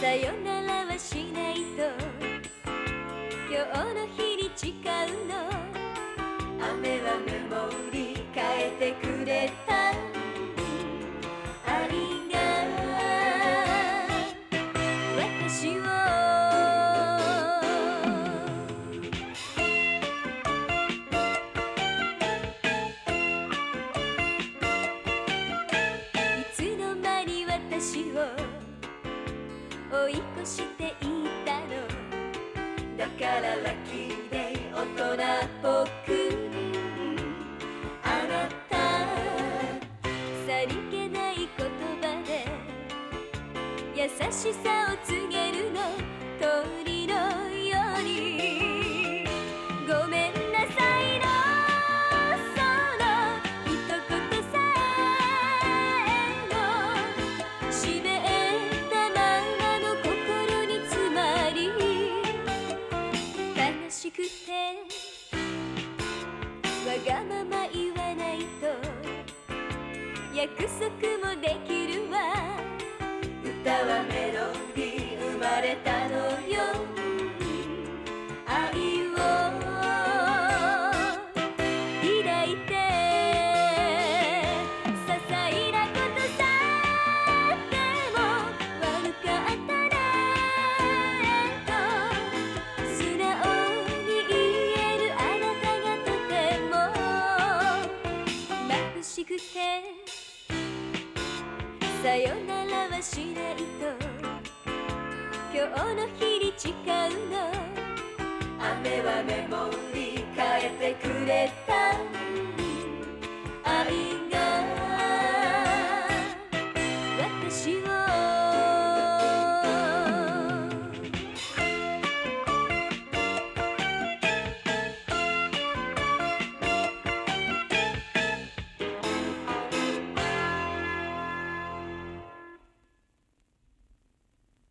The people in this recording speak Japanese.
さよならはしないと。今日の日に誓うの。雨はメモリ変えてくれた。追い越していたの。だからラッキーで大人っぽく。あなたさりげない言葉で優しさを告げるの。鳥のしくて。わがまま言わないと。約束もできないしくて。さよならはしないと。今日の日に誓うの。雨はメモリ変えてくれた